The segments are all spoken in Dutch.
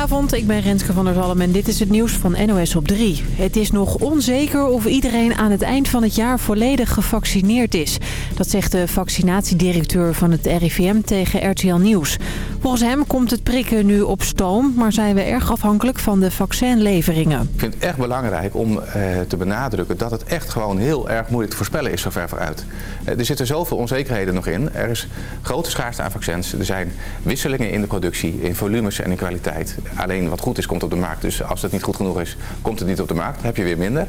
Goedenavond, ik ben Renske van der Zalm en dit is het nieuws van NOS op 3. Het is nog onzeker of iedereen aan het eind van het jaar volledig gevaccineerd is. Dat zegt de vaccinatiedirecteur van het RIVM tegen RTL Nieuws. Volgens hem komt het prikken nu op stoom, maar zijn we erg afhankelijk van de vaccinleveringen. Ik vind het echt belangrijk om eh, te benadrukken dat het echt gewoon heel erg moeilijk te voorspellen is zover vooruit. Eh, er zitten zoveel onzekerheden nog in. Er is grote schaarste aan vaccins. Er zijn wisselingen in de productie, in volumes en in kwaliteit. Alleen wat goed is, komt op de markt. Dus als het niet goed genoeg is, komt het niet op de markt. Dan heb je weer minder.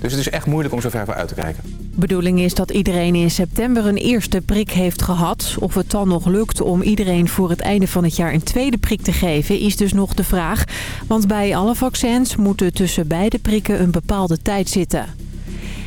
Dus het is echt moeilijk om zo ver vooruit te kijken. Bedoeling is dat iedereen in september een eerste prik heeft gehad. Of het dan nog lukt om iedereen voor het einde van het jaar een tweede prik te geven... is dus nog de vraag. Want bij alle vaccins moeten tussen beide prikken een bepaalde tijd zitten.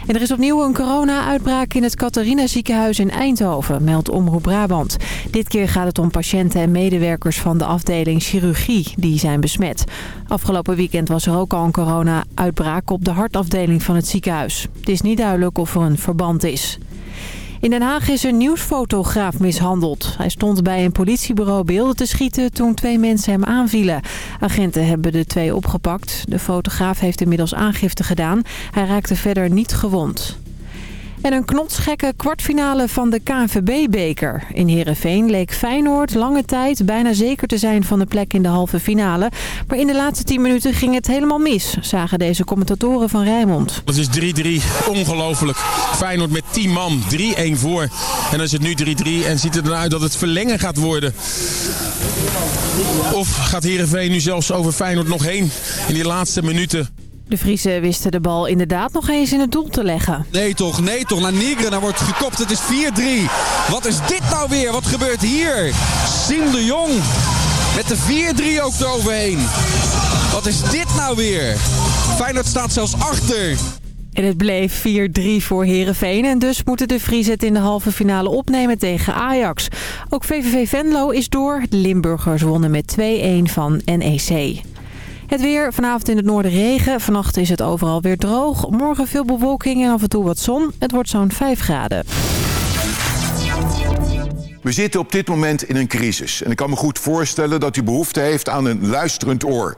Er is opnieuw een corona-uitbraak in het Catharina ziekenhuis in Eindhoven, meldt Omroep Brabant. Dit keer gaat het om patiënten en medewerkers van de afdeling chirurgie die zijn besmet. Afgelopen weekend was er ook al een corona-uitbraak op de hartafdeling van het ziekenhuis. Het is niet duidelijk of er een verband is. In Den Haag is een nieuwsfotograaf mishandeld. Hij stond bij een politiebureau beelden te schieten toen twee mensen hem aanvielen. Agenten hebben de twee opgepakt. De fotograaf heeft inmiddels aangifte gedaan. Hij raakte verder niet gewond. En een knotsgekke kwartfinale van de KNVB-beker. In Heerenveen leek Feyenoord lange tijd bijna zeker te zijn van de plek in de halve finale. Maar in de laatste 10 minuten ging het helemaal mis, zagen deze commentatoren van Rijnmond. Het is 3-3, ongelooflijk. Feyenoord met 10 man, 3-1 voor. En dan is het nu 3-3 en ziet het eruit dat het verlengen gaat worden. Of gaat Heerenveen nu zelfs over Feyenoord nog heen in die laatste minuten? De Friese wisten de bal inderdaad nog eens in het doel te leggen. Nee toch, nee toch. Naar Nigre, dan wordt gekopt. Het is 4-3. Wat is dit nou weer? Wat gebeurt hier? Siem de Jong. Met de 4-3 ook eroverheen. Wat is dit nou weer? Feyenoord staat zelfs achter. En het bleef 4-3 voor Heerenveen en dus moeten de Friese het in de halve finale opnemen tegen Ajax. Ook VVV Venlo is door. De Limburgers wonnen met 2-1 van NEC. Het weer, vanavond in het noorden regen. Vannacht is het overal weer droog. Morgen veel bewolking en af en toe wat zon. Het wordt zo'n 5 graden. We zitten op dit moment in een crisis. En ik kan me goed voorstellen dat u behoefte heeft aan een luisterend oor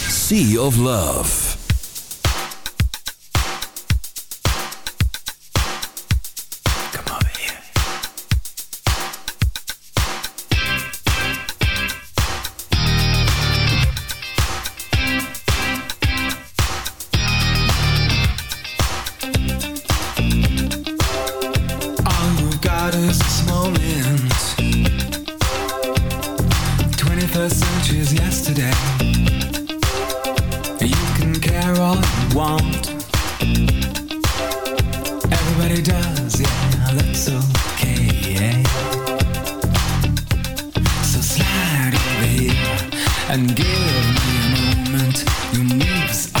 Sea of Love. Moment 21st century is yesterday. Want. Everybody does, yeah, that's okay. So slide over here and give me a moment. Your moves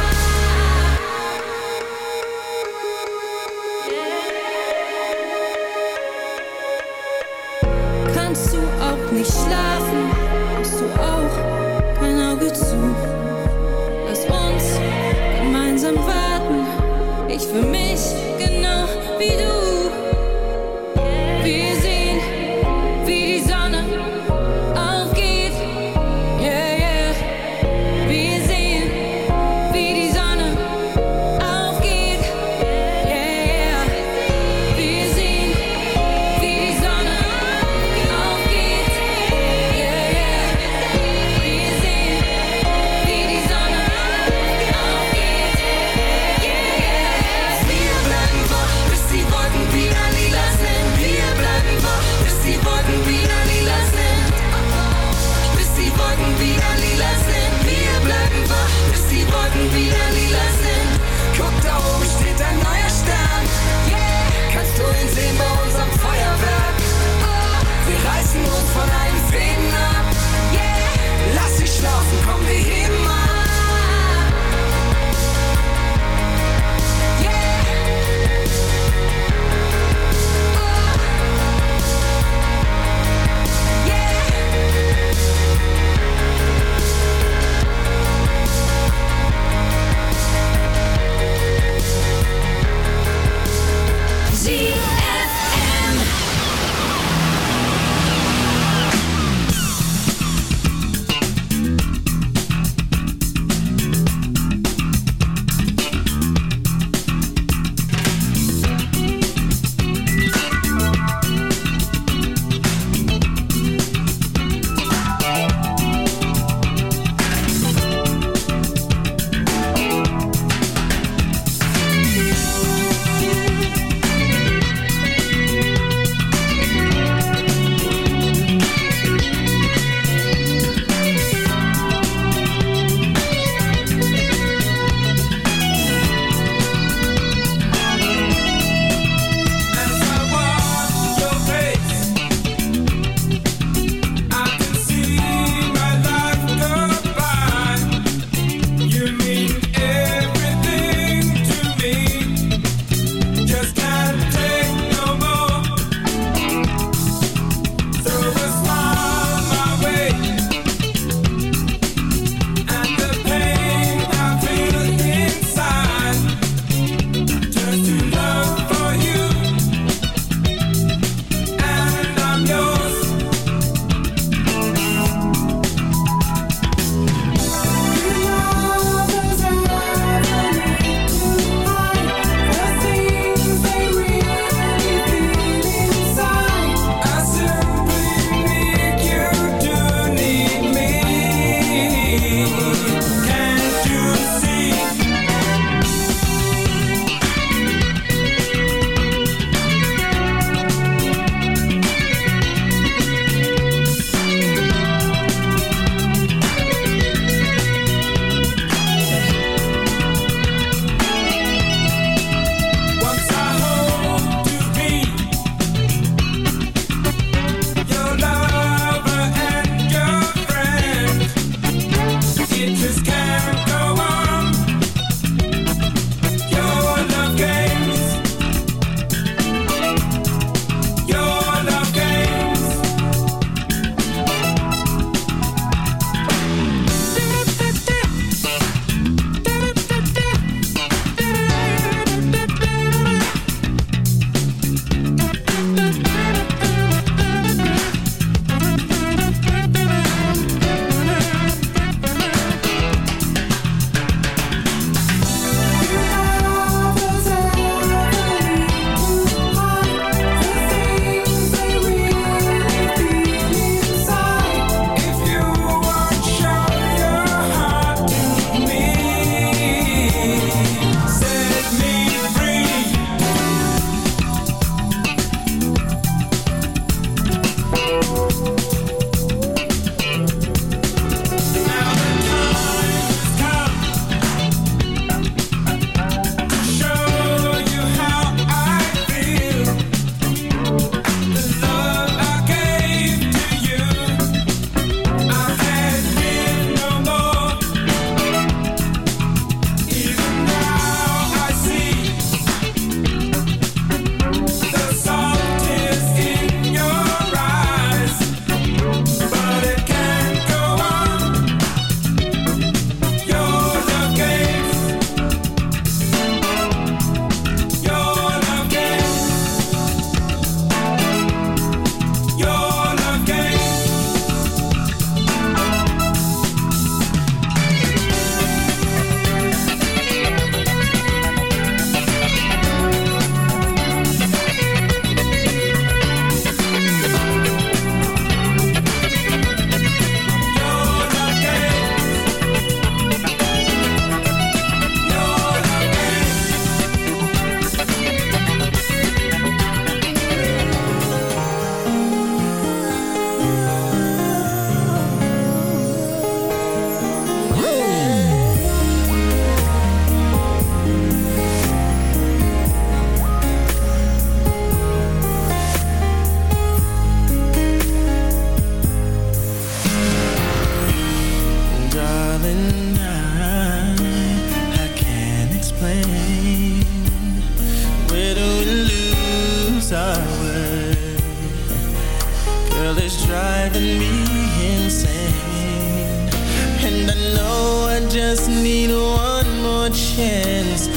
sour Girl, it's driving me insane. And I know I just need one more chance.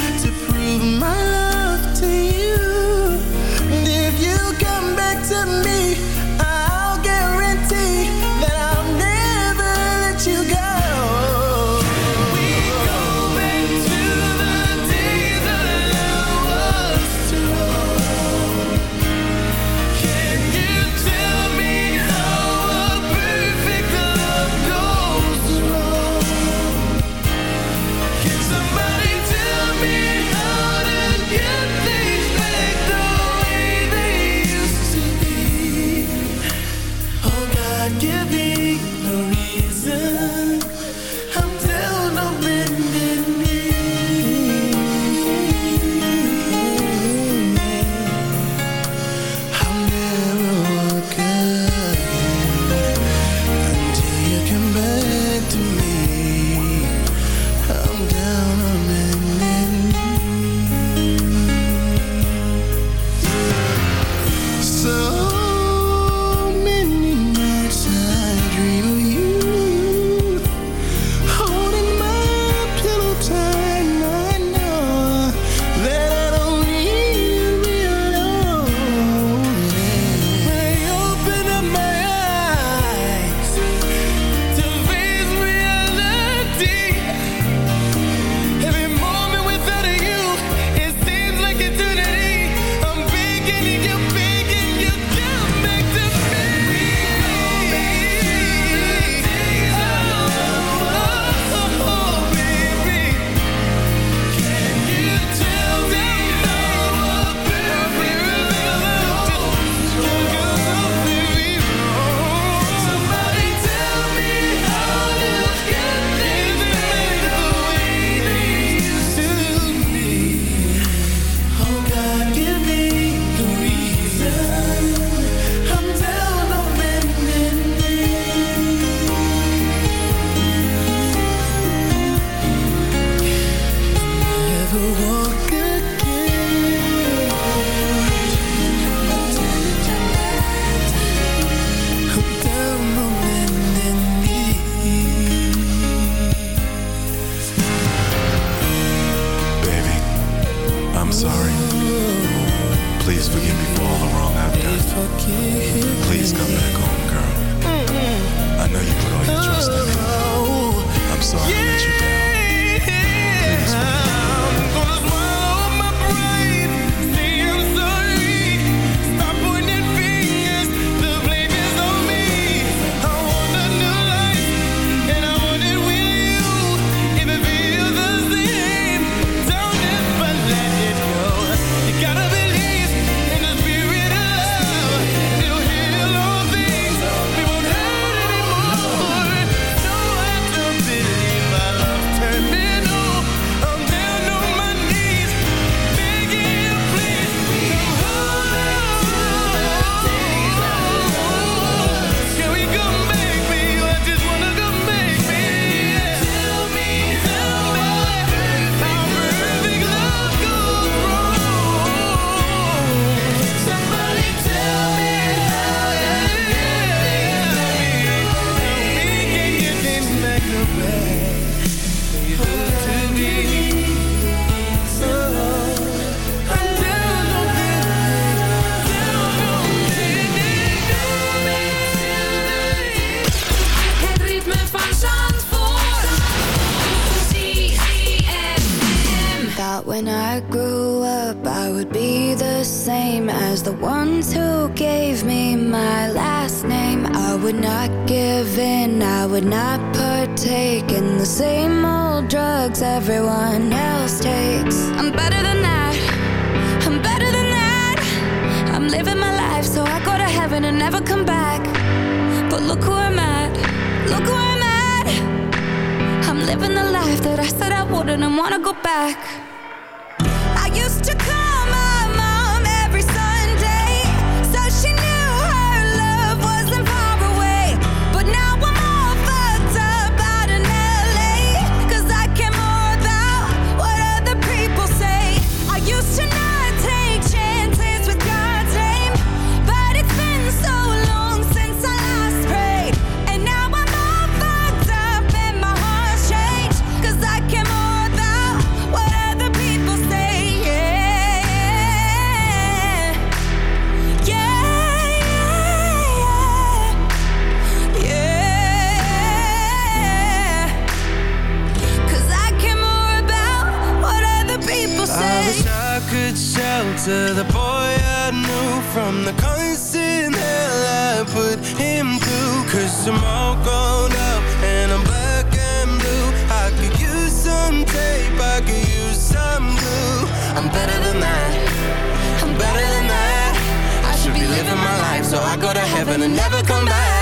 So I go to heaven and never come back.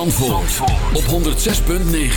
Zandvoort, op 106.9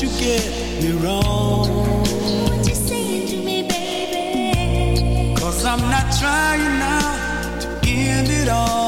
You get me wrong. What you saying to me, I'm not trying now to end it all.